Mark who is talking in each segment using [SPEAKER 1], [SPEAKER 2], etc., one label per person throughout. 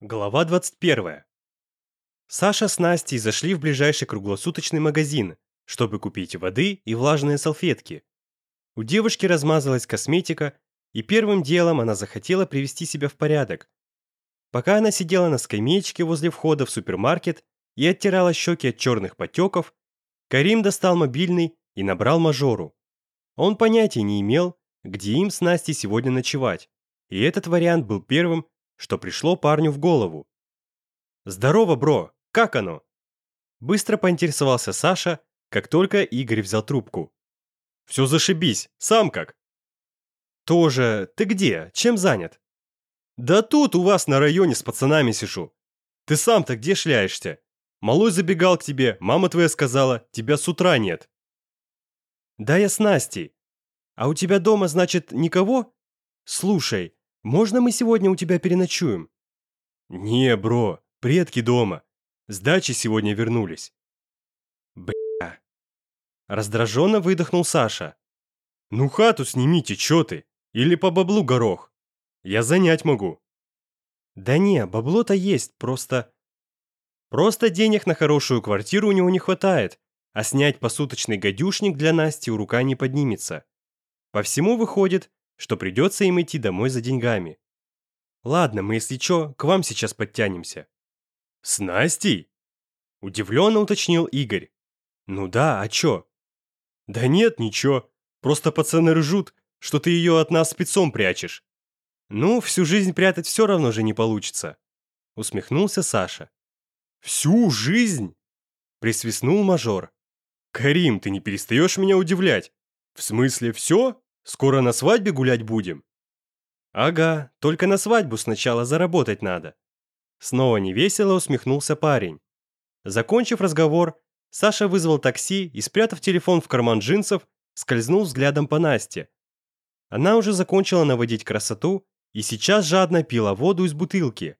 [SPEAKER 1] Глава 21. Саша с Настей зашли в ближайший круглосуточный магазин, чтобы купить воды и влажные салфетки. У девушки размазалась косметика, и первым делом она захотела привести себя в порядок. Пока она сидела на скамеечке возле входа в супермаркет и оттирала щеки от черных потеков, Карим достал мобильный и набрал мажору. Он понятия не имел, где им с Настей сегодня ночевать, и этот вариант был первым, что пришло парню в голову. «Здорово, бро! Как оно?» Быстро поинтересовался Саша, как только Игорь взял трубку. «Все зашибись, сам как?» «Тоже, ты где? Чем занят?» «Да тут у вас на районе с пацанами сижу. Ты сам-то где шляешься? Малой забегал к тебе, мама твоя сказала, тебя с утра нет». «Да я с Настей. А у тебя дома, значит, никого? Слушай, можно мы сегодня у тебя переночуем?» «Не, бро, предки дома. С дачи сегодня вернулись». «Бля!» Раздраженно выдохнул Саша. «Ну хату снимите, чё ты? Или по баблу горох? Я занять могу». «Да не, бабло-то есть, просто...» «Просто денег на хорошую квартиру у него не хватает, а снять посуточный гадюшник для Насти у рука не поднимется. По всему выходит, что придется им идти домой за деньгами. «Ладно, мы, если чё, к вам сейчас подтянемся». «С Настей?» – удивленно уточнил Игорь. «Ну да, а чё?» «Да нет, ничего. Просто пацаны ржут, что ты ее от нас спецом прячешь». «Ну, всю жизнь прятать все равно же не получится», — усмехнулся Саша. «Всю жизнь?» — присвистнул мажор. «Карим, ты не перестаешь меня удивлять. В смысле, все? Скоро на свадьбе гулять будем?» «Ага, только на свадьбу сначала заработать надо». Снова невесело усмехнулся парень. Закончив разговор, Саша вызвал такси и, спрятав телефон в карман джинсов, скользнул взглядом по Насте. Она уже закончила наводить красоту и сейчас жадно пила воду из бутылки.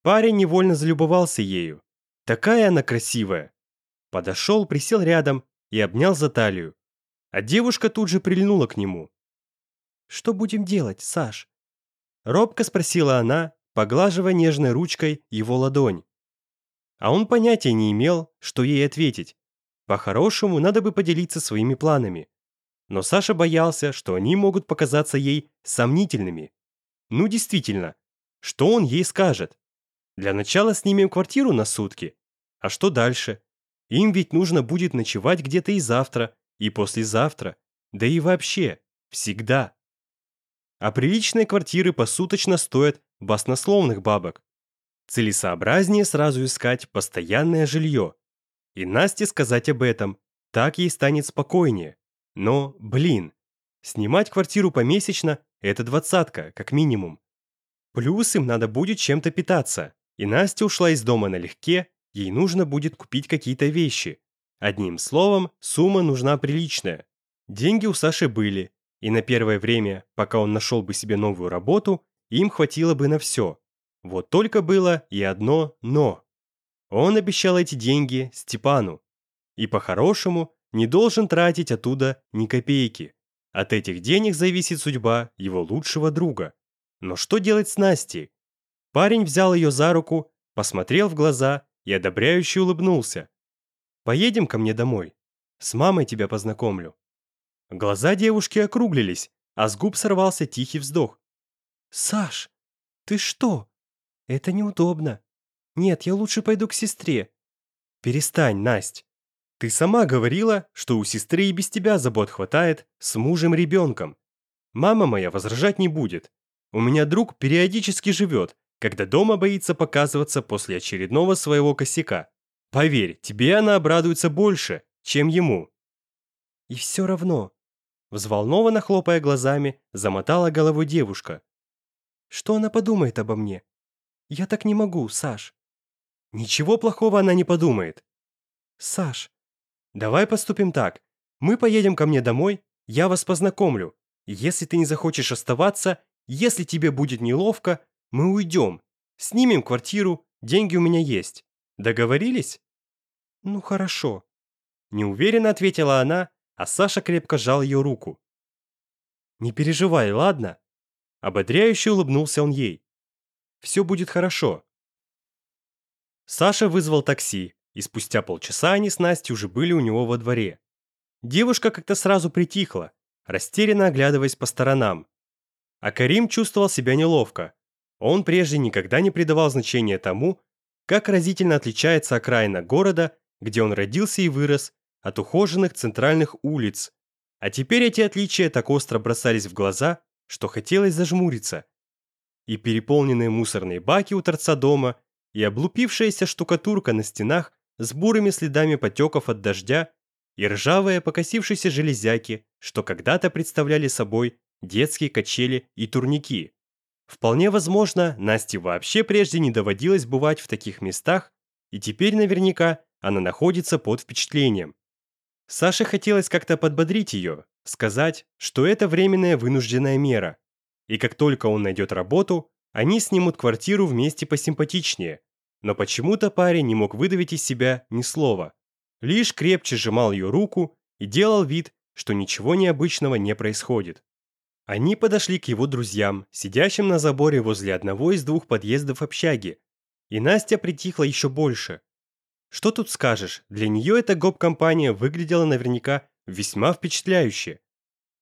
[SPEAKER 1] Парень невольно залюбовался ею. Такая она красивая. Подошел, присел рядом и обнял за талию. А девушка тут же прильнула к нему. Что будем делать, Саш?» Робко спросила она, поглаживая нежной ручкой его ладонь. А он понятия не имел, что ей ответить. По-хорошему, надо бы поделиться своими планами. Но Саша боялся, что они могут показаться ей сомнительными. Ну действительно, что он ей скажет? Для начала снимем квартиру на сутки. А что дальше? Им ведь нужно будет ночевать где-то и завтра, и послезавтра, да и вообще, всегда а приличные квартиры посуточно стоят баснословных бабок. Целесообразнее сразу искать постоянное жилье. И Насте сказать об этом, так ей станет спокойнее. Но, блин, снимать квартиру помесячно – это двадцатка, как минимум. Плюс им надо будет чем-то питаться. И Настя ушла из дома налегке, ей нужно будет купить какие-то вещи. Одним словом, сумма нужна приличная. Деньги у Саши были, и на первое время, пока он нашел бы себе новую работу, им хватило бы на все. Вот только было и одно «но». Он обещал эти деньги Степану. И по-хорошему не должен тратить оттуда ни копейки. От этих денег зависит судьба его лучшего друга. Но что делать с Настей? Парень взял ее за руку, посмотрел в глаза и одобряюще улыбнулся. «Поедем ко мне домой. С мамой тебя познакомлю». Глаза девушки округлились, а с губ сорвался тихий вздох. «Саш, ты что? Это неудобно. Нет, я лучше пойду к сестре». «Перестань, Насть. Ты сама говорила, что у сестры и без тебя забот хватает с мужем-ребенком. Мама моя возражать не будет. У меня друг периодически живет, когда дома боится показываться после очередного своего косяка. Поверь, тебе она обрадуется больше, чем ему». «И все равно, взволнованно хлопая глазами, замотала голову девушка. «Что она подумает обо мне? Я так не могу, Саш». «Ничего плохого она не подумает». «Саш, давай поступим так. Мы поедем ко мне домой, я вас познакомлю. Если ты не захочешь оставаться, если тебе будет неловко, мы уйдем. Снимем квартиру, деньги у меня есть. Договорились?» «Ну хорошо», – неуверенно ответила она, а Саша крепко сжал ее руку. «Не переживай, ладно?» Ободряюще улыбнулся он ей. «Все будет хорошо». Саша вызвал такси, и спустя полчаса они с Настей уже были у него во дворе. Девушка как-то сразу притихла, растерянно оглядываясь по сторонам. А Карим чувствовал себя неловко. Он прежде никогда не придавал значения тому, как разительно отличается окраина города, где он родился и вырос, от ухоженных центральных улиц. А теперь эти отличия так остро бросались в глаза, что хотелось зажмуриться. И переполненные мусорные баки у торца дома, и облупившаяся штукатурка на стенах с бурыми следами потеков от дождя, и ржавые покосившиеся железяки, что когда-то представляли собой детские качели и турники. Вполне возможно, Насте вообще прежде не доводилось бывать в таких местах, и теперь наверняка она находится под впечатлением. Саше хотелось как-то подбодрить ее, сказать, что это временная вынужденная мера. И как только он найдет работу, они снимут квартиру вместе посимпатичнее. Но почему-то парень не мог выдавить из себя ни слова. Лишь крепче сжимал ее руку и делал вид, что ничего необычного не происходит. Они подошли к его друзьям, сидящим на заборе возле одного из двух подъездов общаги. И Настя притихла еще больше – что тут скажешь, для нее эта гоп-компания выглядела наверняка весьма впечатляюще.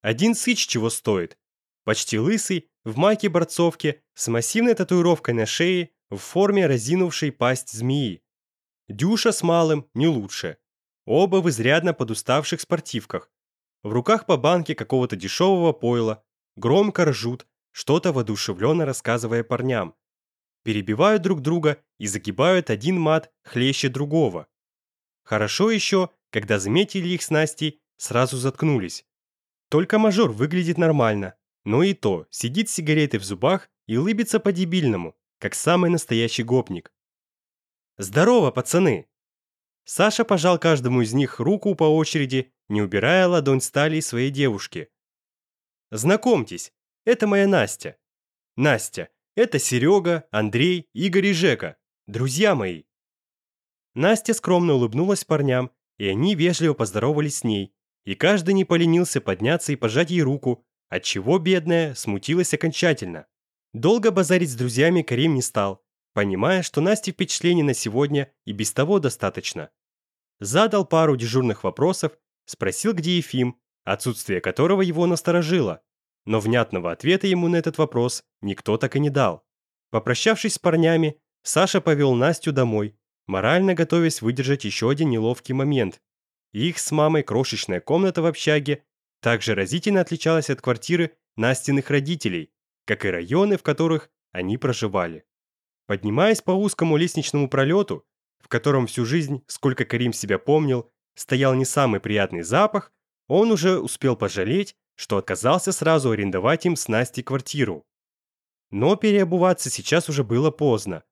[SPEAKER 1] Один сыч чего стоит. Почти лысый, в майке-борцовке, с массивной татуировкой на шее, в форме разинувшей пасть змеи. Дюша с малым не лучше. Оба в изрядно подуставших спортивках. В руках по банке какого-то дешевого пойла. Громко ржут, что-то воодушевленно рассказывая парням. Перебивают друг друга и загибают один мат хлеще другого. Хорошо еще, когда заметили их с Настей, сразу заткнулись. Только мажор выглядит нормально, но и то сидит с сигаретой в зубах и улыбится по-дебильному, как самый настоящий гопник. «Здорово, пацаны!» Саша пожал каждому из них руку по очереди, не убирая ладонь стали своей девушки. «Знакомьтесь, это моя Настя. Настя, это Серега, Андрей, Игорь и Жека, друзья мои. Настя скромно улыбнулась парням, и они вежливо поздоровались с ней, и каждый не поленился подняться и пожать ей руку, отчего бедная смутилась окончательно. Долго базарить с друзьями Карим не стал, понимая, что Насте впечатлений на сегодня и без того достаточно. Задал пару дежурных вопросов, спросил, где Ефим, отсутствие которого его насторожило но внятного ответа ему на этот вопрос никто так и не дал. Попрощавшись с парнями, Саша повел Настю домой, морально готовясь выдержать еще один неловкий момент. Их с мамой крошечная комната в общаге также разительно отличалась от квартиры Настиных родителей, как и районы, в которых они проживали. Поднимаясь по узкому лестничному пролету, в котором всю жизнь, сколько Карим себя помнил, стоял не самый приятный запах, он уже успел пожалеть, что отказался сразу арендовать им с Настей квартиру. Но переобуваться сейчас уже было поздно,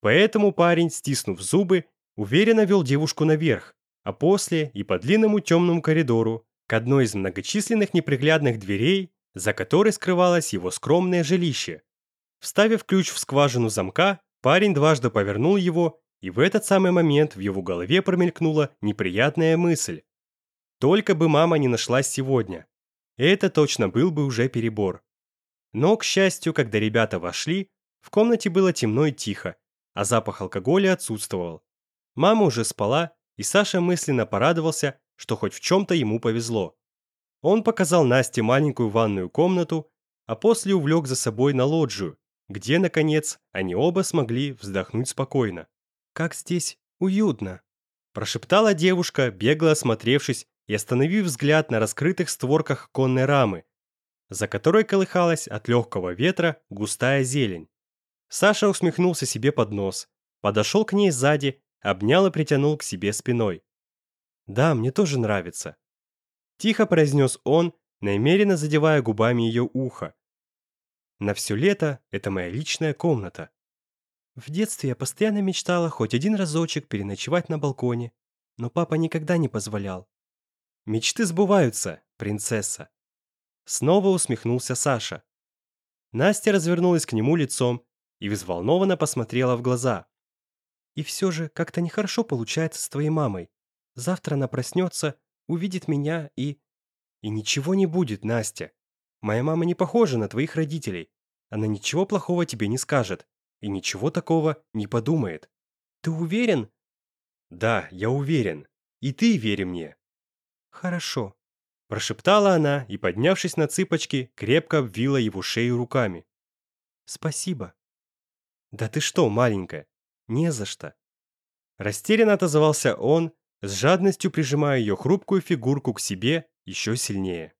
[SPEAKER 1] поэтому парень, стиснув зубы, уверенно вел девушку наверх, а после и по длинному темному коридору к одной из многочисленных неприглядных дверей, за которой скрывалось его скромное жилище. Вставив ключ в скважину замка, парень дважды повернул его, и в этот самый момент в его голове промелькнула неприятная мысль. Только бы мама не нашлась сегодня. Это точно был бы уже перебор. Но, к счастью, когда ребята вошли, в комнате было темно и тихо, а запах алкоголя отсутствовал. Мама уже спала, и Саша мысленно порадовался, что хоть в чем-то ему повезло. Он показал Насте маленькую ванную комнату, а после увлек за собой на лоджию, где, наконец, они оба смогли вздохнуть спокойно. «Как здесь уютно!» – прошептала девушка, бегло осмотревшись и остановив взгляд на раскрытых створках конной рамы, за которой колыхалась от легкого ветра густая зелень. Саша усмехнулся себе под нос, подошел к ней сзади, обнял и притянул к себе спиной. «Да, мне тоже нравится», — тихо произнес он, намеренно задевая губами ее ухо. «На все лето это моя личная комната». В детстве я постоянно мечтала хоть один разочек переночевать на балконе, но папа никогда не позволял. Мечты сбываются, принцесса. Снова усмехнулся Саша. Настя развернулась к нему лицом и взволнованно посмотрела в глаза. И все же как-то нехорошо получается с твоей мамой. Завтра она проснется, увидит меня и... И ничего не будет, Настя. Моя мама не похожа на твоих родителей. Она ничего плохого тебе не скажет и ничего такого не подумает.
[SPEAKER 2] Ты уверен?
[SPEAKER 1] Да, я уверен. И ты вери мне.
[SPEAKER 2] Хорошо.
[SPEAKER 1] Прошептала она и, поднявшись на цыпочки, крепко обвила его шею руками.
[SPEAKER 2] Спасибо.
[SPEAKER 1] Да ты что, маленькая, не за что. Растерянно отозвался он, с жадностью прижимая ее хрупкую фигурку к себе еще сильнее.